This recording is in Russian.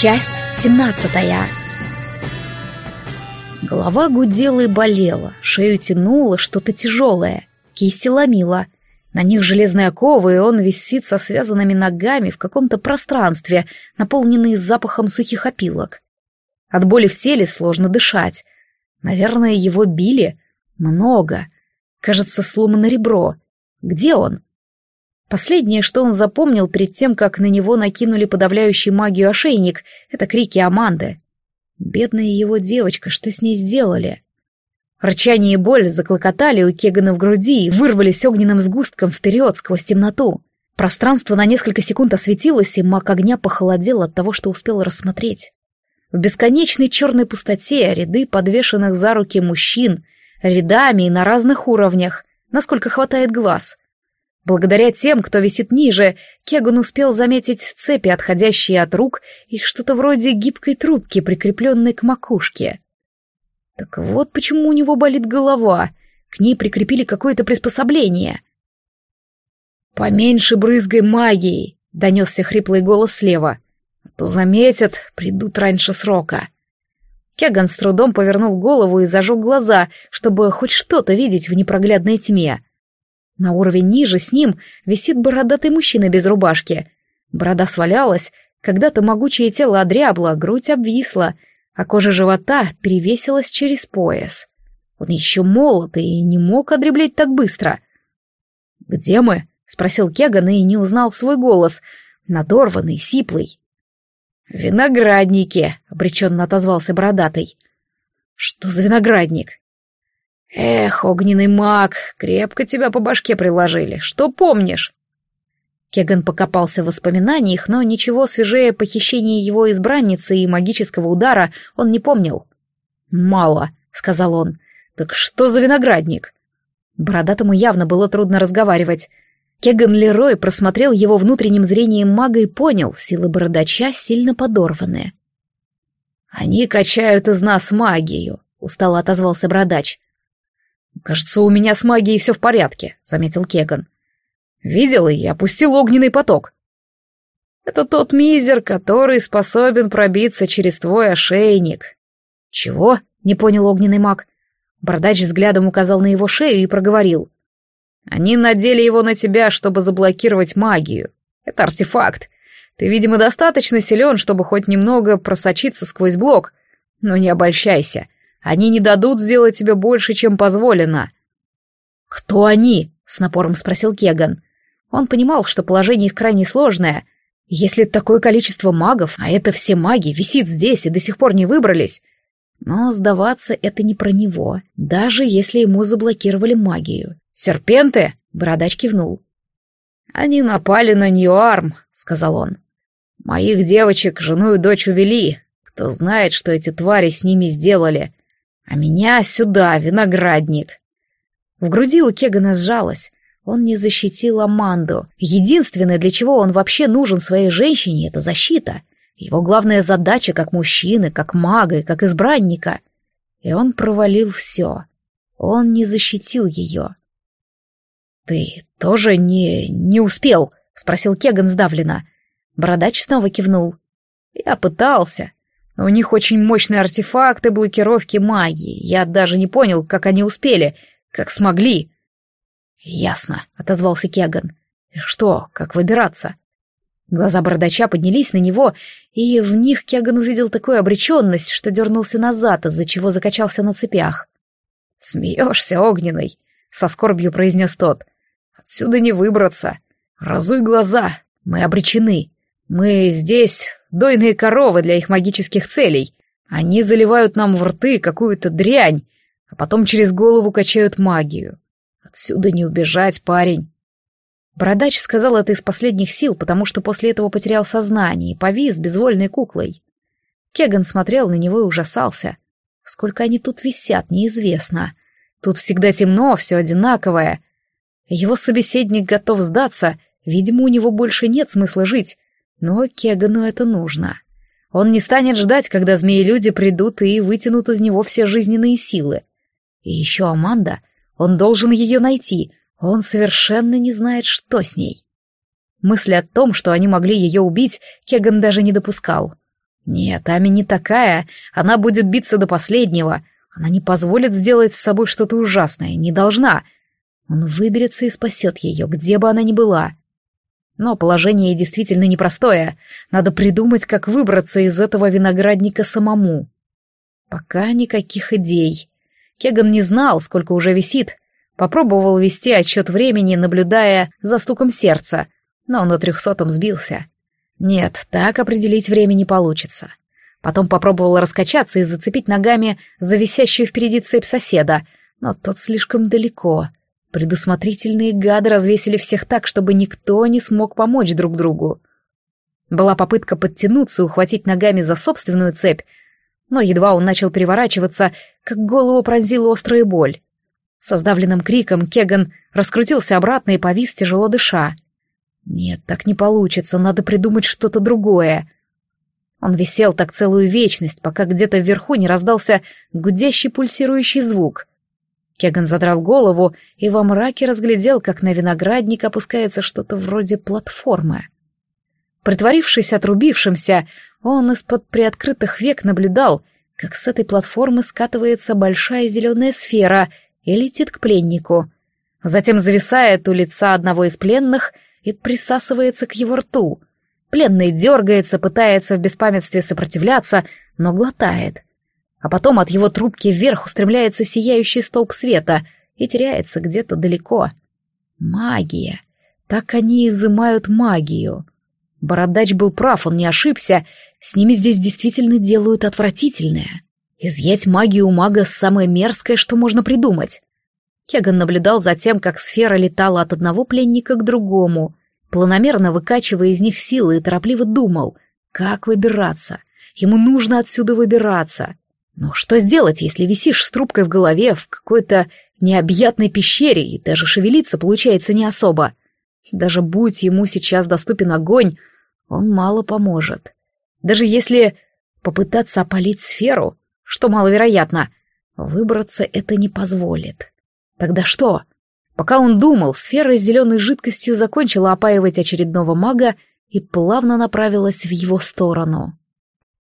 Часть семнадцатая. Голова гудела и болела, шею тянуло что-то тяжелое, кисти ломило. На них железные оковы, и он висит со связанными ногами в каком-то пространстве, наполненный запахом сухих опилок. От боли в теле сложно дышать. Наверное, его били. Много. Кажется, сломано ребро. Где он? Последнее, что он запомнил перед тем, как на него накинули подавляющий магию ошейник, это крики Аманды. Бедная его девочка, что с ней сделали? Рычание и боль заклокотали у Кегана в груди и вырвались огненным сгустком вперед сквозь темноту. Пространство на несколько секунд осветилось, и маг огня похолодел от того, что успел рассмотреть. В бесконечной черной пустоте ряды подвешенных за руки мужчин, рядами и на разных уровнях, насколько хватает глаз. Благодаря тем, кто висит ниже, Кеган успел заметить цепи, отходящие от рук, и что-то вроде гибкой трубки, прикрепленной к макушке. Так вот почему у него болит голова. К ней прикрепили какое-то приспособление. «Поменьше брызгай магией», — донесся хриплый голос слева. «А то заметят, придут раньше срока». Кеган с трудом повернул голову и зажег глаза, чтобы хоть что-то видеть в непроглядной тьме. На уровень ниже с ним висит бородатый мужчина без рубашки. Борода свалялась, когда-то могучее тело одрябло, грудь обвисла, а кожа живота перевесилась через пояс. Он еще молод и не мог одреблять так быстро. «Где мы?» — спросил Кеган и не узнал свой голос, надорванный, сиплый. «Виноградники», — обреченно отозвался бородатый. «Что за виноградник?» «Эх, огненный маг, крепко тебя по башке приложили. Что помнишь?» Кеган покопался в воспоминаниях, но ничего свежее похищения его избранницы и магического удара он не помнил. «Мало», — сказал он. «Так что за виноградник?» Бородатому явно было трудно разговаривать. Кеган Лерой просмотрел его внутренним зрением мага и понял, силы бородача сильно подорваны. «Они качают из нас магию», — устало отозвался бородач. «Кажется, у меня с магией все в порядке», — заметил Кеган. «Видел и опустил огненный поток». «Это тот мизер, который способен пробиться через твой ошейник». «Чего?» — не понял огненный маг. Бородач взглядом указал на его шею и проговорил. «Они надели его на тебя, чтобы заблокировать магию. Это артефакт. Ты, видимо, достаточно силен, чтобы хоть немного просочиться сквозь блок. Но не обольщайся. Они не дадут сделать тебе больше, чем позволено». «Кто они?» — с напором спросил Кеган. Он понимал, что положение их крайне сложное. Если такое количество магов, а это все маги, висит здесь и до сих пор не выбрались. Но сдаваться это не про него, даже если ему заблокировали магию. «Серпенты?» — бородач кивнул. «Они напали на Ньюарм», — сказал он. «Моих девочек, жену и дочь увели. Кто знает, что эти твари с ними сделали. А меня сюда, виноградник. В груди у Кегана сжалось. Он не защитил Аманду. Единственное, для чего он вообще нужен своей женщине, это защита. Его главная задача как мужчины, как мага и как избранника. И он провалил все. Он не защитил ее. «Ты тоже не... не успел?» — спросил Кеган сдавленно. Бородач снова кивнул. «Я пытался. У них очень мощные артефакты блокировки магии. Я даже не понял, как они успели, как смогли. Ясно, отозвался Кеган. Что, как выбираться? Глаза бородача поднялись на него, и в них Кеган увидел такую обреченность, что дернулся назад, из-за чего закачался на цепях. «Смеешься, огненный!» — со скорбью произнес тот. «Отсюда не выбраться. Разуй глаза, мы обречены. Мы здесь дойные коровы для их магических целей. Они заливают нам в рты какую-то дрянь, а потом через голову качают магию. Отсюда не убежать, парень. Бородач сказал это из последних сил, потому что после этого потерял сознание и повис безвольной куклой. Кеган смотрел на него и ужасался. Сколько они тут висят, неизвестно. Тут всегда темно, все одинаковое. Его собеседник готов сдаться, видимо, у него больше нет смысла жить, но Кегану это нужно. Он не станет ждать, когда змеи-люди придут и вытянут из него все жизненные силы. И еще Аманда, он должен ее найти, он совершенно не знает, что с ней. Мысли о том, что они могли ее убить, Кеган даже не допускал. Нет, Ами не такая, она будет биться до последнего. Она не позволит сделать с собой что-то ужасное, не должна. Он выберется и спасет ее, где бы она ни была. Но положение действительно непростое. Надо придумать, как выбраться из этого виноградника самому. Пока никаких идей. Кеган не знал, сколько уже висит. Попробовал вести отсчет времени, наблюдая за стуком сердца, но на трехсотом сбился. Нет, так определить время не получится. Потом попробовал раскачаться и зацепить ногами за висящую впереди цепь соседа, но тот слишком далеко. Предусмотрительные гады развесили всех так, чтобы никто не смог помочь друг другу. Была попытка подтянуться и ухватить ногами за собственную цепь, но едва он начал переворачиваться, как голову пронзила острая боль. Со сдавленным криком Кеган раскрутился обратно и повис, тяжело дыша. Нет, так не получится, надо придумать что-то другое. Он висел так целую вечность, пока где-то вверху не раздался гудящий пульсирующий звук. Кеган задрал голову и во мраке разглядел, как на виноградник опускается что-то вроде платформы. Притворившись отрубившимся, он из-под приоткрытых век наблюдал, как с этой платформы скатывается большая зеленая сфера и летит к пленнику. Затем зависает у лица одного из пленных и присасывается к его рту. Пленный дергается, пытается в беспамятстве сопротивляться, но глотает. А потом от его трубки вверх устремляется сияющий столб света и теряется где-то далеко. Магия. Так они изымают магию. Бородач был прав, он не ошибся. С ними здесь действительно делают отвратительное. Изъять магию у мага самое мерзкое, что можно придумать. Кеган наблюдал за тем, как сфера летала от одного пленника к другому, планомерно выкачивая из них силы и торопливо думал, как выбираться. Ему нужно отсюда выбираться. Но что сделать, если висишь с трубкой в голове в какой-то необъятной пещере и даже шевелиться получается не особо? Даже будь ему сейчас доступен огонь, он мало поможет. Даже если попытаться опалить сферу, что маловероятно, выбраться это не позволит. Тогда что? Пока он думал, сфера с зеленой жидкостью закончила опаивать очередного мага и плавно направилась в его сторону.